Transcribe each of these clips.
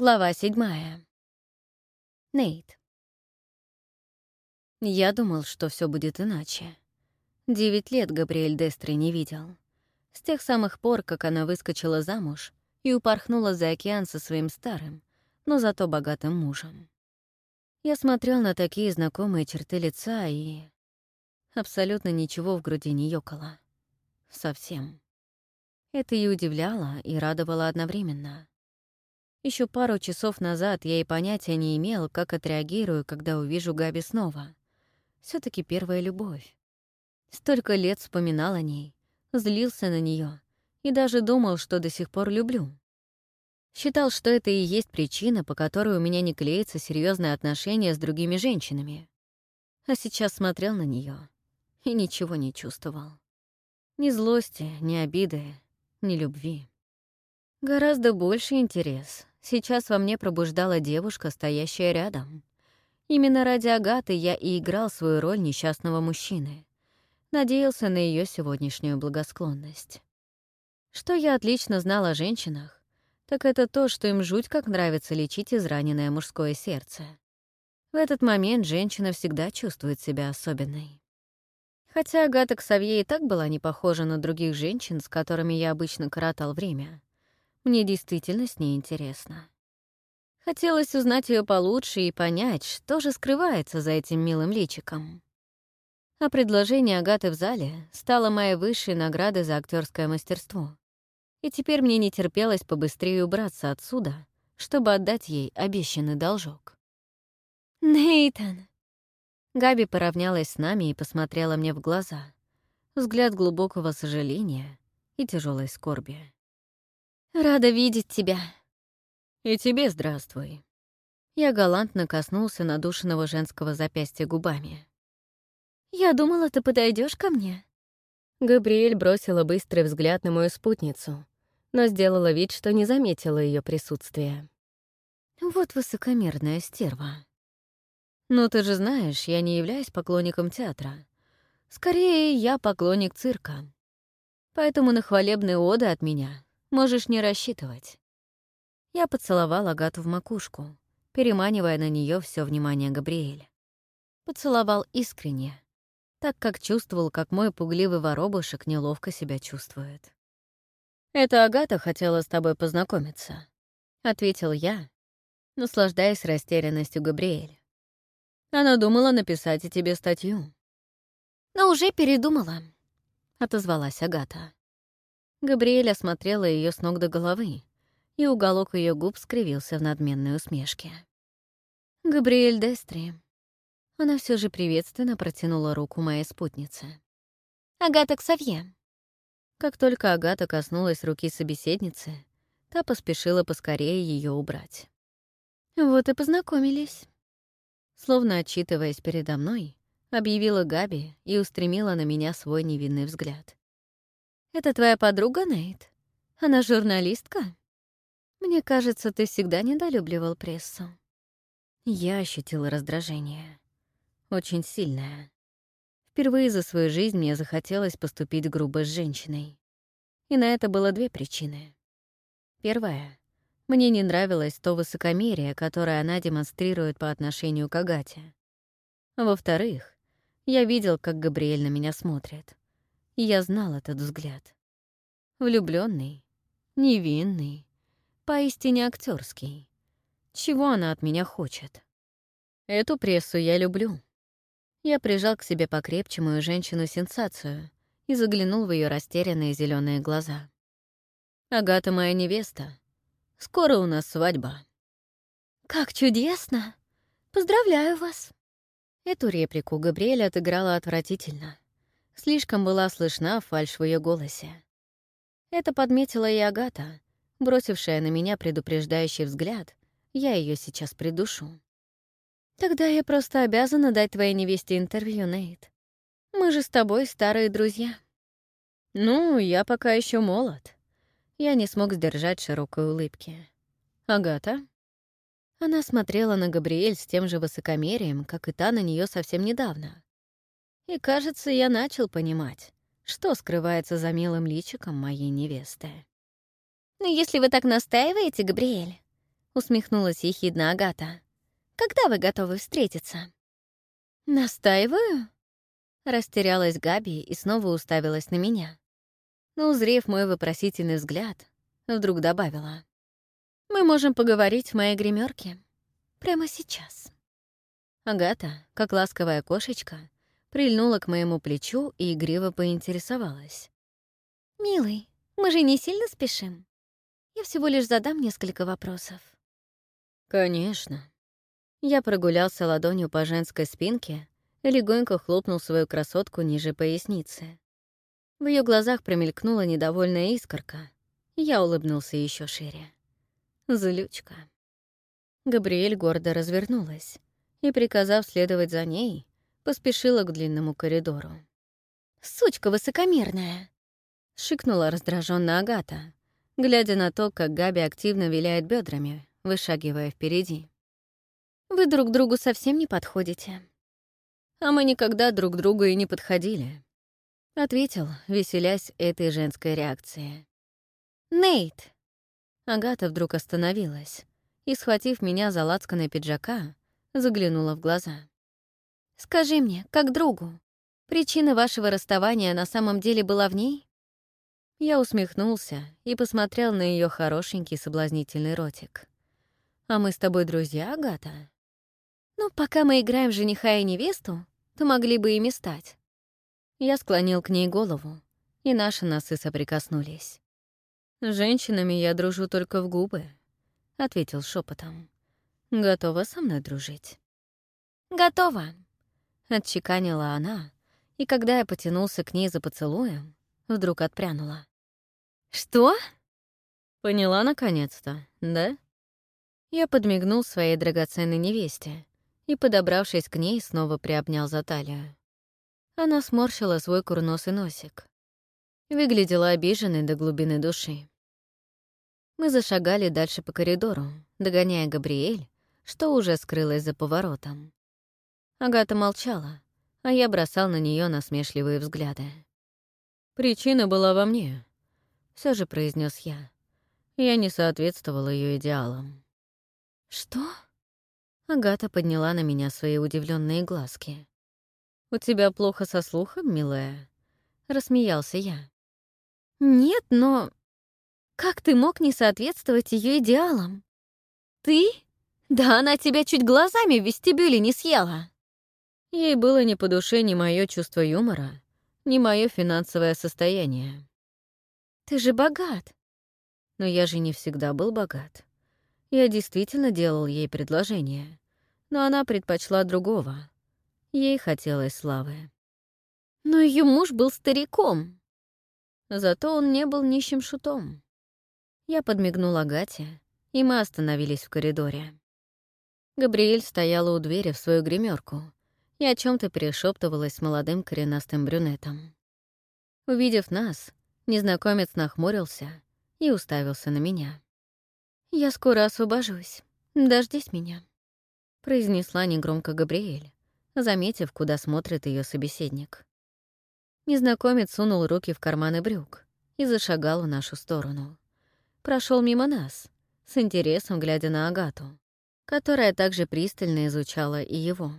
Глава седьмая. Нейт. Я думал, что все будет иначе. Девять лет Габриэль Дестри не видел. С тех самых пор, как она выскочила замуж и упорхнула за океан со своим старым, но зато богатым мужем. Я смотрел на такие знакомые черты лица и... Абсолютно ничего в груди не ёкало. Совсем. Это и удивляло, и радовало одновременно — Ещё пару часов назад я и понятия не имел, как отреагирую, когда увижу Габи снова. все таки первая любовь. Столько лет вспоминал о ней, злился на неё и даже думал, что до сих пор люблю. Считал, что это и есть причина, по которой у меня не клеится серьезное отношение с другими женщинами. А сейчас смотрел на неё и ничего не чувствовал. Ни злости, ни обиды, ни любви. Гораздо больше интерес, сейчас во мне пробуждала девушка, стоящая рядом. Именно ради Агаты я и играл свою роль несчастного мужчины. Надеялся на ее сегодняшнюю благосклонность. Что я отлично знал о женщинах, так это то, что им жуть как нравится лечить израненное мужское сердце. В этот момент женщина всегда чувствует себя особенной. Хотя Агата Ксавье и так была не похожа на других женщин, с которыми я обычно коротал время. Мне действительно с ней интересно. Хотелось узнать ее получше и понять, что же скрывается за этим милым личиком. А предложение Агаты в зале стало моей высшей наградой за актерское мастерство. И теперь мне не терпелось побыстрее убраться отсюда, чтобы отдать ей обещанный должок. «Нейтан!» Габи поравнялась с нами и посмотрела мне в глаза. Взгляд глубокого сожаления и тяжелой скорби. «Рада видеть тебя». «И тебе здравствуй». Я галантно коснулся надушенного женского запястья губами. «Я думала, ты подойдешь ко мне». Габриэль бросила быстрый взгляд на мою спутницу, но сделала вид, что не заметила ее присутствия. «Вот высокомерная стерва». «Ну ты же знаешь, я не являюсь поклонником театра. Скорее, я поклонник цирка. Поэтому на хвалебные оды от меня Можешь не рассчитывать». Я поцеловала Агату в макушку, переманивая на нее все внимание Габриэля. Поцеловал искренне, так как чувствовал, как мой пугливый воробушек неловко себя чувствует. «Это Агата хотела с тобой познакомиться», — ответил я, наслаждаясь растерянностью Габриэля. «Она думала написать и тебе статью». «Но уже передумала», — отозвалась Агата. Габриэль осмотрела ее с ног до головы, и уголок ее губ скривился в надменной усмешке. «Габриэль Дестри». Она все же приветственно протянула руку моей спутнице. «Агата Ксавье». Как только Агата коснулась руки собеседницы, та поспешила поскорее ее убрать. «Вот и познакомились». Словно отчитываясь передо мной, объявила Габи и устремила на меня свой невинный взгляд. Это твоя подруга, Нейт? Она журналистка? Мне кажется, ты всегда недолюбливал прессу. Я ощутила раздражение. Очень сильное. Впервые за свою жизнь мне захотелось поступить грубо с женщиной. И на это было две причины. Первая. Мне не нравилось то высокомерие, которое она демонстрирует по отношению к Агате. Во-вторых, я видел, как Габриэль на меня смотрит и я знал этот взгляд. Влюбленный, невинный, поистине актерский. Чего она от меня хочет? Эту прессу я люблю. Я прижал к себе покрепче мою женщину-сенсацию и заглянул в ее растерянные зеленые глаза. «Агата моя невеста. Скоро у нас свадьба». «Как чудесно! Поздравляю вас!» Эту реплику Габриэль отыграла отвратительно. Слишком была слышна фальшь в ее голосе. Это подметила и Агата, бросившая на меня предупреждающий взгляд. Я ее сейчас придушу. «Тогда я просто обязана дать твоей невесте интервью, Нейт. Мы же с тобой старые друзья». «Ну, я пока еще молод». Я не смог сдержать широкой улыбки. «Агата?» Она смотрела на Габриэль с тем же высокомерием, как и та на нее совсем недавно. И, кажется, я начал понимать, что скрывается за милым личиком моей невесты. «Ну, «Если вы так настаиваете, Габриэль», — усмехнулась ехидно Агата, — «когда вы готовы встретиться?» «Настаиваю?» — растерялась Габи и снова уставилась на меня. Но, узрев мой вопросительный взгляд, вдруг добавила. «Мы можем поговорить в моей гримерке прямо сейчас». Агата, как ласковая кошечка, прильнула к моему плечу и игриво поинтересовалась. «Милый, мы же не сильно спешим? Я всего лишь задам несколько вопросов». «Конечно». Я прогулялся ладонью по женской спинке и легонько хлопнул свою красотку ниже поясницы. В ее глазах промелькнула недовольная искорка. Я улыбнулся еще шире. «Злючка». Габриэль гордо развернулась и, приказав следовать за ней, поспешила к длинному коридору. «Сучка высокомерная!» — шикнула раздраженно Агата, глядя на то, как Габи активно виляет бедрами, вышагивая впереди. «Вы друг другу совсем не подходите». «А мы никогда друг другу и не подходили», — ответил, веселясь этой женской реакцией. «Нейт!» Агата вдруг остановилась и, схватив меня за лацканой пиджака, заглянула в глаза. Скажи мне, как другу, причина вашего расставания на самом деле была в ней?» Я усмехнулся и посмотрел на ее хорошенький соблазнительный ротик. «А мы с тобой друзья, Агата?» «Ну, пока мы играем жениха и невесту, то могли бы ими стать». Я склонил к ней голову, и наши носы соприкоснулись. «С женщинами я дружу только в губы», — ответил шепотом. «Готова со мной дружить?» «Готова», Отчеканила она, и когда я потянулся к ней за поцелуем, вдруг отпрянула. «Что?» «Поняла наконец-то, да?» Я подмигнул своей драгоценной невесте и, подобравшись к ней, снова приобнял за талию. Она сморщила свой курносый носик. Выглядела обиженной до глубины души. Мы зашагали дальше по коридору, догоняя Габриэль, что уже скрылась за поворотом. Агата молчала, а я бросал на нее насмешливые взгляды. «Причина была во мне», — все же произнес я. Я не соответствовал ее идеалам. «Что?» Агата подняла на меня свои удивленные глазки. «У тебя плохо со слухом, милая?» — рассмеялся я. «Нет, но... Как ты мог не соответствовать ее идеалам? Ты? Да она тебя чуть глазами в вестибюле не съела!» Ей было не по душе ни мое чувство юмора, ни мое финансовое состояние. «Ты же богат!» Но я же не всегда был богат. Я действительно делал ей предложение, но она предпочла другого. Ей хотелось славы. Но ее муж был стариком. Зато он не был нищим шутом. Я подмигнула Гате, и мы остановились в коридоре. Габриэль стояла у двери в свою гримерку и о чем то перешептывалась с молодым коренастым брюнетом. Увидев нас, незнакомец нахмурился и уставился на меня. «Я скоро освобожусь. Дождись меня», — произнесла негромко Габриэль, заметив, куда смотрит ее собеседник. Незнакомец сунул руки в карманы брюк и зашагал в нашу сторону. Прошел мимо нас, с интересом глядя на Агату, которая также пристально изучала и его.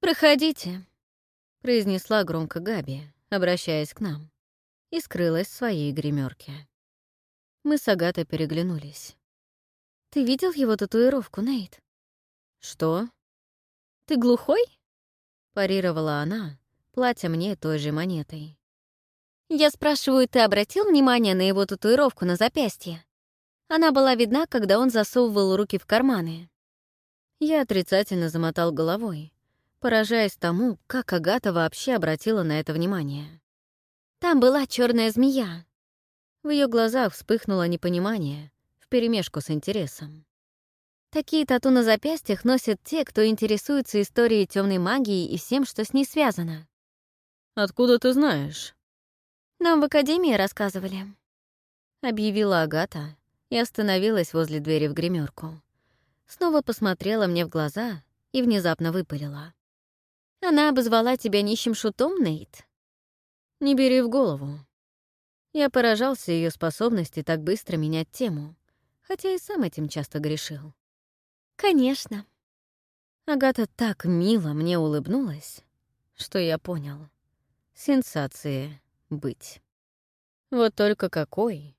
«Проходите», — произнесла громко Габи, обращаясь к нам, и скрылась в своей гримерке. Мы с Агатой переглянулись. «Ты видел его татуировку, Нейт?» «Что?» «Ты глухой?» — парировала она, платя мне той же монетой. «Я спрашиваю, ты обратил внимание на его татуировку на запястье?» Она была видна, когда он засовывал руки в карманы. Я отрицательно замотал головой, поражаясь тому, как Агата вообще обратила на это внимание. «Там была черная змея». В ее глазах вспыхнуло непонимание, вперемешку с интересом. Такие тату на запястьях носят те, кто интересуется историей темной магии и всем, что с ней связано. «Откуда ты знаешь?» «Нам в академии рассказывали», — объявила Агата и остановилась возле двери в гримерку. Снова посмотрела мне в глаза и внезапно выпалила. Она обозвала тебя нищим шутом, Нейт? Не бери в голову. Я поражался ее способности так быстро менять тему, хотя и сам этим часто грешил. Конечно. Агата так мило мне улыбнулась, что я понял. Сенсации быть. Вот только какой,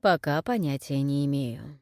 пока понятия не имею.